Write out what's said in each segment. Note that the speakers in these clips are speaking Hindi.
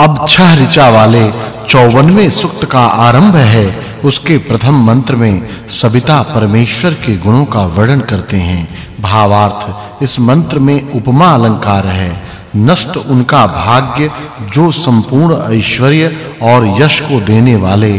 अब छह ऋचा वाले 54वें सूक्त का आरंभ है। उसके प्रथम मंत्र में सविता परमेश्वर के गुणों का वर्णन करते हैं। भावार्थ, इस मंत्र में उपमा अलंकार है। नष्ट उनका भाग्य, जो संपूर्ण ऐश्वर्य और यश को देने वाले,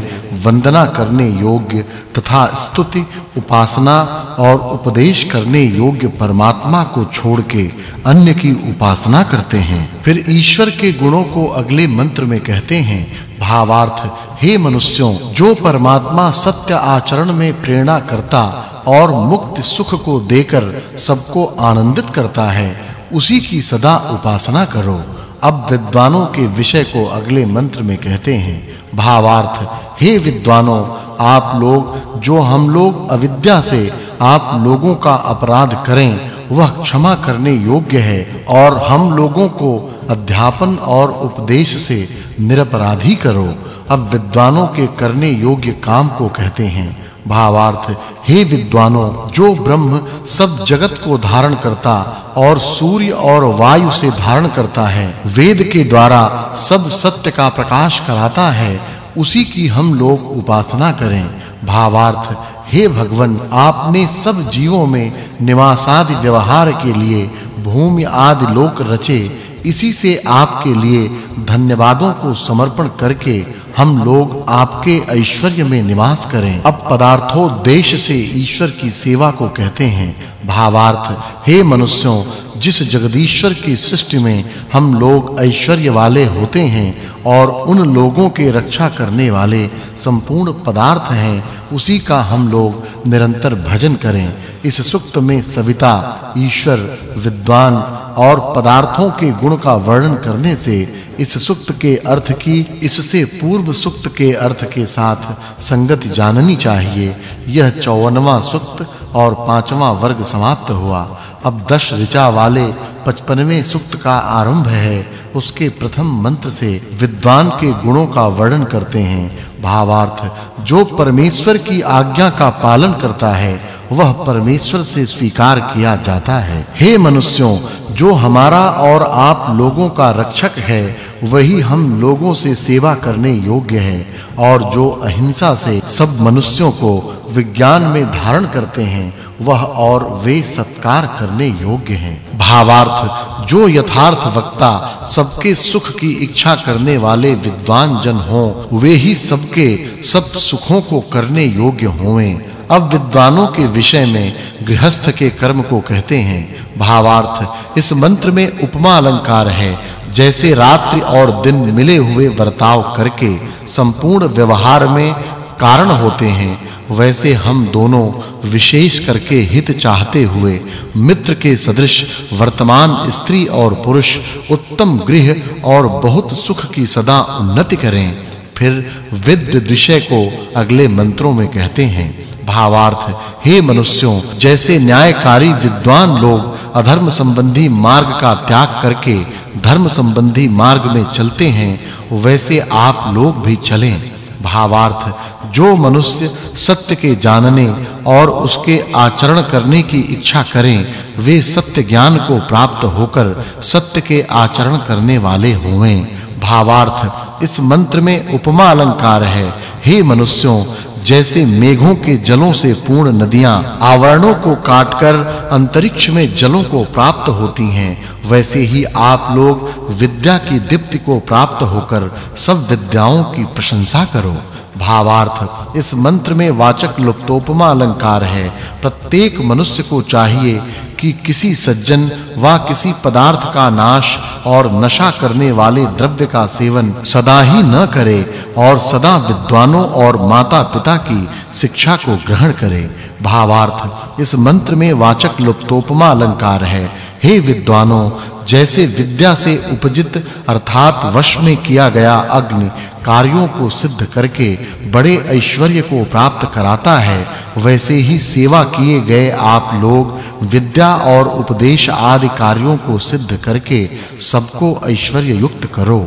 वंदना करने योग्य तथा स्तुति, उपासना और उपदेश करने योग्य परमात्मा को छोड़ के अन्य की उपासना करते हैं। फिर ईश्वर के गुणों को अगले मंत्र में कहते हैं, भावार्थ, हे मनुष्यों, जो परमात्मा सत्य आचरण में प्रेरणा करता और मुक्ति सुख को देकर सबको आनंदित करता है उसी की सदा उपासना करो। अब विद्वानों के विषय को अगले मंत्र में कहते हैं, भावार्थ, हे विद्वानों, आप लोग, जो हम लोग अविद्या से आप लोगों का अपराध करें, वह क्षमा करने योग्य है और हम लोगों को अध्यापन और उपदेश से निरपराधी करो। अब विद्वानों के करने योग्य काम को कहते हैं भावार्थ, हे विद्वानों, जो ब्रह्म सब जगत को धारण करता और सूर्य और वायु से धारण करता है, वेद के द्वारा सब सत्य का प्रकाश कराता है, उसी की हम लोग उपासना करें। भावार्थ, हे भगवन आपने सब जीवों में निवास आदि व्यवहार के लिए भूमि आदि लोक रचे इसी से आपके लिए धन्यवादों को समर्पण करके हम लोग आपके ऐश्वर्य में निवास करें। अब पदार्थों देश से ईश्वर की सेवा को कहते हैं। भावार्थ, हे मनुष्यों, जिस जगदीश्वर की सृष्टि में हम लोग ऐश्वर्य वाले होते हैं और उन लोगों के रक्षा करने वाले संपूर्ण पदार्थ हैं, उसी का हम लोग निरंतर भजन करें। इस सुक्त में सविता, ईश्वर, विद्वान और पदार्थों के गुण का वर्णन करने से इस सुक्त के अर्थ की, इससे पूर्व सुक्त के अर्थ के साथ संगति जाननी चाहिए। यह 54वां सुक्त और पांचवां वर्ग समाप्त हुआ। अब 10 ऋचा वाले 55वें सुक्त का आरंभ है। उसके प्रथम मंत्र से विद्वान के गुणों का वर्णन करते हैं। भावार्थ, जो परमेश्वर की आज्ञा का पालन करता है वह परमेश्वर से स्वीकार किया जाता है। हे मनुष्यों, जो हमारा और आप लोगों का रक्षक है, वही हम लोगों से सेवा करने योग्य है और जो अहिंसा से सब मनुष्यों को विज्ञान में धारण करते हैं, वह और वे सत्कार करने योग्य हैं। भावार्थ, जो यथार्थ वक्ता सबके सुख की इच्छा करने वाले विद्वान जन हों, वे ही सबके सब सुखों को करने योग्य होवें। अब विद्वानों के विषय में गृहस्थ के कर्म को कहते हैं, भावार्थ, इस मंत्र में उपमा अलंकार है, जैसे रात्रि और दिन मिले हुए वर्ताव करके संपूर्ण व्यवहार में कारण होते हैं, वैसे हम दोनों विशेष करके हित चाहते हुए मित्र के सदृश, वर्तमान स्त्री और पुरुष, उत्तम गृह और बहुत सुख की सदा उन्नति करें, फिर विद्य विषय को अगले मंत्रों में कहते हैं। भावार्थ। हे मनुष्यों, जैसे न्यायकारी विद्वान लोग अधर्म संबंधी मार्ग का त्याग करके धर्म संबंधी मार्ग में चलते हैं, वैसे आप लोग भी चलें। भावार्थ, जो मनुष्य सत्य के जानने और उसके आचरण करने की इच्छा करें, वे सत्य ज्ञान को प्राप्त होकर सत्य के आचरण करने वाले होवें भावार्थ, इस मंत्र में उपमा अलंकार है। हे मनुष्यों जैसे मेघों के जलों से पूर्ण नदियाँ आवरणों को काटकर अंतरिक्ष में जलों को प्राप्त होती हैं, वैसे ही आप लोग विद्या की दीप्ति को प्राप्त होकर सब विद्याओं की प्रशंसा करो। भावार्थ। इस मंत्र में वाचक् लुप्तोपमा अलंकार है। प्रत्येक मनुष्य को चाहिए कि किसी सज्जन व किसी पदार्थ का नाश और नशा करने वाले द्रव्य का सेवन सदा ही न करे और सदा विद्वानों और माता-पिता की शिक्षा को ग्रहण करे। भावार्थ। इस मंत्र में वाचक् लुप्तोपमा अलंकार है। हे विद्वानों जैसे विद्या से उपजित अर्थात वश में किया गया अग्नि कार्यों को सिद्ध करके बड़े ऐश्वर्य को प्राप्त कराता है, वैसे ही सेवा किए गए आप लोग विद्या और उपदेश आदि कार्यों को सिद्ध करके सबको ऐश्वर्य युक्त करो।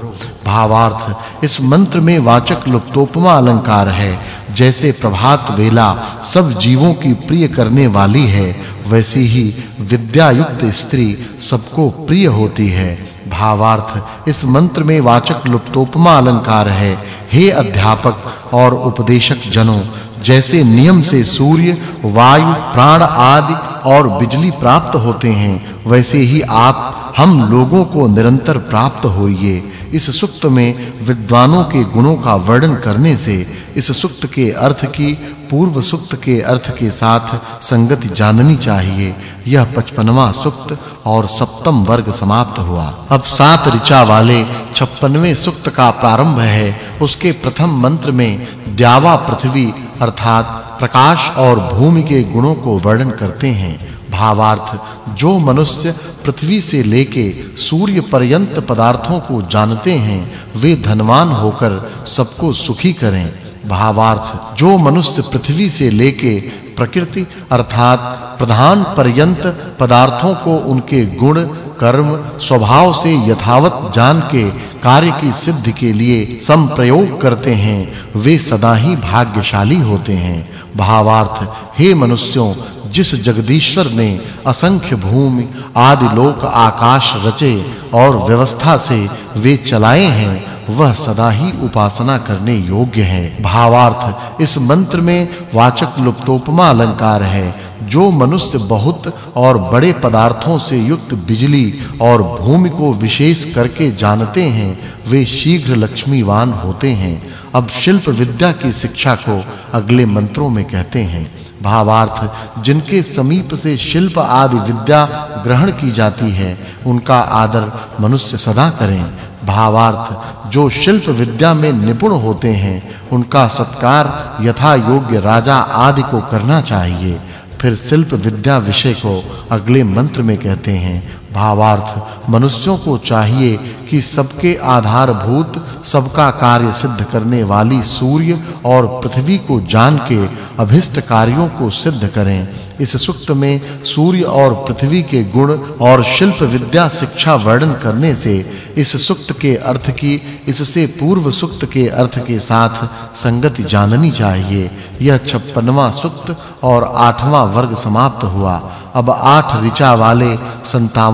भावार्थ, इस मंत्र में वाचक् लुप्तोपमा अलंकार है। जैसे प्रभात वेला सब जीवों की प्रिय करने वाली है वैसी ही विद्या युक्त स्त्री सबको प्रिय होती है। भावार्थ, इस मंत्र में वाचक् लुप्तोपमा अलंकार है। हे अध्यापक और उपदेशक जनों, जैसे नियम से सूर्य, वायु, प्राण आदि और बिजली प्राप्त होते हैं, वैसे ही आप, हम लोगों को निरंतर प्राप्त होइए। इस सुक्त में विद्वानों के गुणों का वर्णन करने से इस सुक्त के अर्थ की, पूर्व सुक्त के अर्थ के साथ संगति जाननी चाहिए। यह 55वां सुक्त और सप्तम वर्ग समाप्त हुआ। अब सात ऋचा वाले 56वें सुक्त का प्रारंभ है। उसके प्रथम मंत्र में द्यावा पृथ्वी अर्थात प्रकाश और भूमि के गुणों को वर्णन करते हैं। भावार्थ, जो मनुष्य पृथ्वी से लेके सूर्य पर्यंत पदार्थों को जानते हैं, वे धनवान होकर सबको सुखी करें। भावार्थ, जो मनुष्य पृथ्वी से लेके प्रकृति, अर्थात प्रधान पर्यंत पदार्थों को उनके गुण, कर्म, स्वभाव से यथावत जान के कार्य की सिद्धि के लिए सम प्रयोग करते हैं, वे सदा ही भाग्यशाली होते हैं। भावार्थ, हे मनुष्यों, जिस जगदीश्वर ने असंख्य भूमि, आदि लोक आकाश रचे और व्यवस्था से वे चलाए हैं वह सदा ही उपासना करने योग्य है। भावार्थ, इस मंत्र में वाचक् लुप्तोपमा अलंकार है, जो मनुष्य बहुत और बड़े पदार्थों से युक्त बिजली और भूमि को विशेष करके जानते हैं, वे शीघ्र लक्ष्मीवान होते हैं। अब शिल्प विद्या की शिक्षा को अगले मंत्रों में कहते हैं। भावार्थ, जिनके समीप से शिल्प आदि विद्या ग्रहण की जाती है, उनका आदर मनुष्य सदा करें। भावार्थ, जो शिल्प विद्या में निपुण होते हैं, उनका सत्कार यथा योग्य राजा आदि को करना चाहिए। फिर शिल्प विद्या विषय को अगले मंत्र में कहते हैं भावार्थ मनुष्यों को चाहिए कि सबके आधारभूत, सबका कार्य सिद्ध करने वाली सूर्य और पृथ्वी को जान के अभिष्ट कार्यों को सिद्ध करें। इस सुक्त में सूर्य और पृथ्वी के गुण और शिल्प विद्या शिक्षा वर्णन करने से इस सुक्त के अर्थ की, इससे पूर्व सुक्त के अर्थ के साथ संगति जाननी चाहिए। यह 56वां सुक्त और 8वां वर्ग समाप्त हुआ। अब आठ ऋचा वाले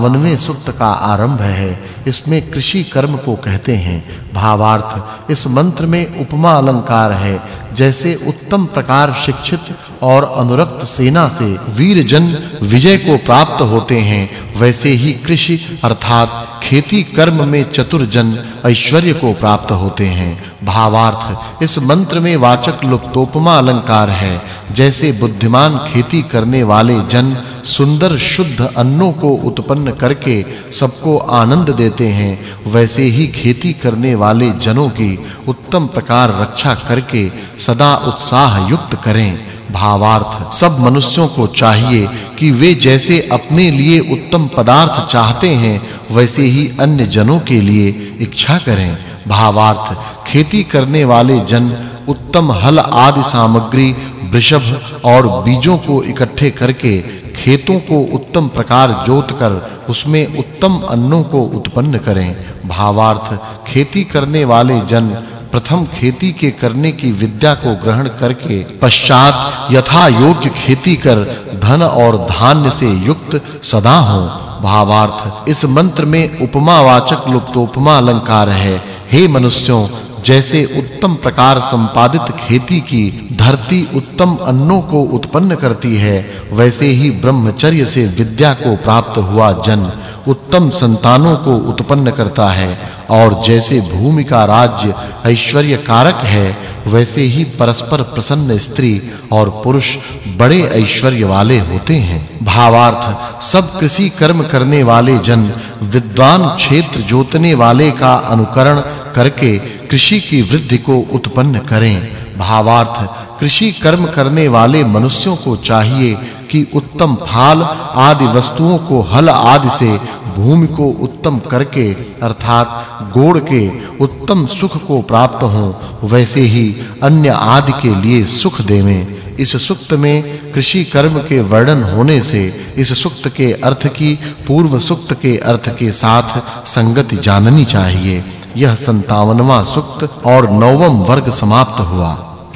57वें सुक्त का आरंभ है। इसमें कृषि कर्म को कहते हैं। भावार्थ, इस मंत्र में उपमा अलंकार है। जैसे उत्तम प्रकार शिक्षित और अनुरक्त सेना से वीर जन विजय को प्राप्त होते हैं, वैसे ही कृषि, अर्थात खेती कर्म में चतुर जन ऐश्वर्य को प्राप्त होते हैं। भावार्थ, इस मंत्र में वाचक् लुप्तोपमा अलंकार है। जैसे बुद्धिमान खेती करने वाले जन सुंदर शुद्ध अन्नों को उत्पन्न करके सबको आनंद देते हैं, वैसे ही खेती करने वाले जनों की उत्तम प्रकार रक्षा करके सदा उत्साह युक्त करें। भावार्थ। सब मनुष्यों को चाहिए कि वे जैसे अपने लिए उत्तम पदार्थ चाहते हैं, वैसे ही अन्य जनों के लिए इच्छा करें। भावार्थ, खेती करने वाले जन, उत्तम हल आदि सामग्री, वृषभ और बीजों को इकट्ठे करके खेतों को उत्तम प्रकार जोतकर उसमें उत्तम अन्नों को उत्पन्न करें। भावार्थ, खेती करने वाले जन प्रथम खेती के करने की विद्या को ग्रहण करके पश्चात यथा योग्य खेती कर धन और धान्य से युक्त सदा हो। भावार्थ, इस मंत्र में उपमावाचक लुप्तोपमा अलंकार है। हे मनुष्यों जैसे उत्तम प्रकार संपादित खेती की धरती उत्तम अन्नों को उत्पन्न करती है, वैसे ही ब्रह्मचर्य से विद्या को प्राप्त हुआ जन उत्तम संतानों को उत्पन्न करता है। और जैसे भूमि का राज्य ऐश्वर्य कारक है, वैसे ही परस्पर प्रसन्न स्त्री और पुरुष बड़े ऐश्वर्य वाले होते हैं। भावार्थ, सब कृषि कर्म करने वाले जन, विद्वान क्षेत्र जोतने वाले का अनुकरण करके कृषि की वृद्धि को उत्पन्न करें। भावार्थ, कृषि कर्म करने वाले मनुष्यों को चाहिए कि उत्तम फाल आदि वस्तुओं को हल आदि से भूमि को उत्तम करके, अर्थात गोड़ के उत्तम सुख को प्राप्त हो, वैसे ही अन्य आदि के लिए सुख देवें। इस सुक्त में कृषि कर्म के वर्णन होने से इस सुक्त के अर्थ की, पूर्व सुक्त के अर्थ के साथ संगति जाननी चाहिए। यह 57वां सूक्त और नवम वर्ग समाप्त हुआ।